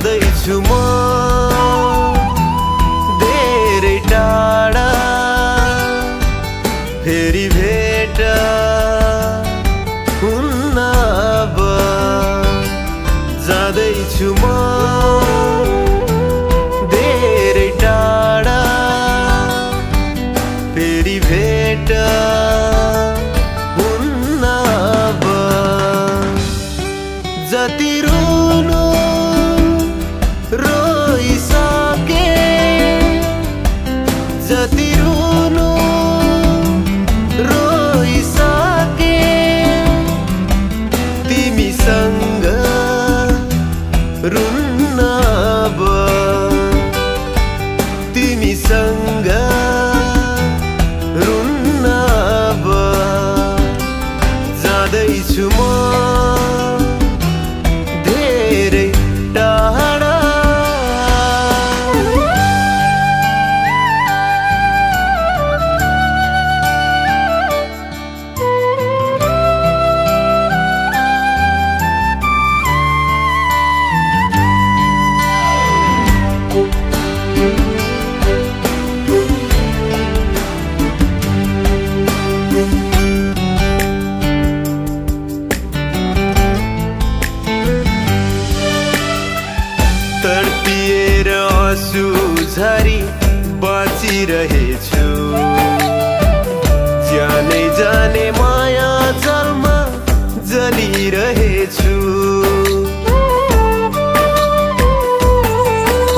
जाँदैछु म धेरै टाढा फेरि भेट हुन्न अब जाँदैछु म धेरै टाढा फेरि भेट हुन्न अब जति जति रुनु रोइसके तिमीसँग रुन्न बाँचिरहेछु जाने जाने माया जलमा जलिरहेछु।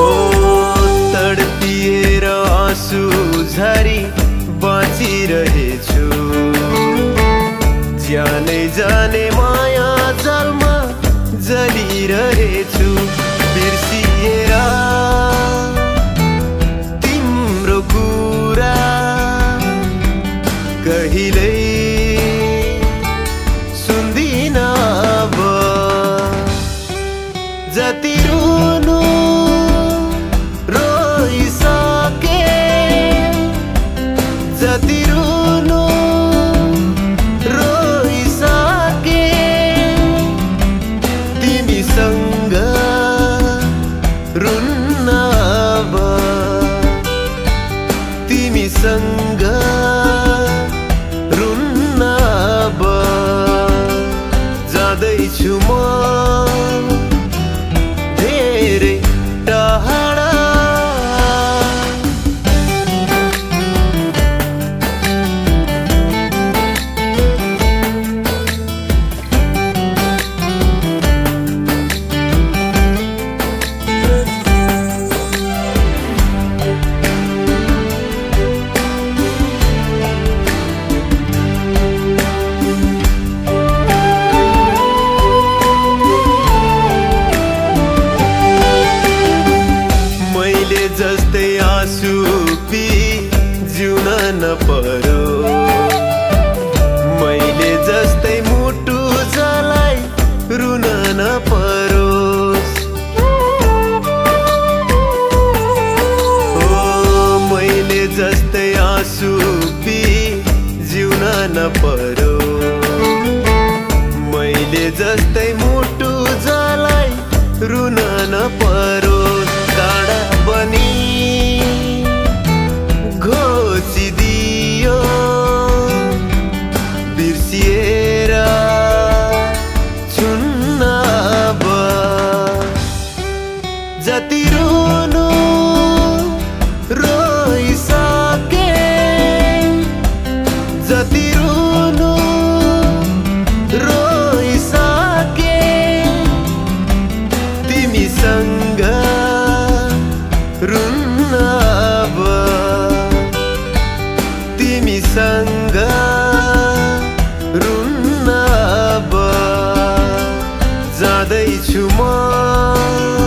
ओ तडपिएर आँसु झरी बाँचिरहेछु। जाने जाने माया जलमा जलिरहेछु। जति रुनु रोइसके जति रुनु रोइसके तिमीसँग रुन्न अब। तिमीसँग रुन्न अब। जाँदैछु म जस्तै आँसु पी जिउन नपरो मैले जस्तै मुटु जलाई रुन नपरोस् ओ मैले जस्तै आँसु पी जिउन नपरो मैले जस्तै मुटु जलाई रुन नपरो जति रुनु रोइसके जति रुनु रोइसके तिमीसँग रुन्न अब। तिमीसँग रुन्न अब। जाँदैछु म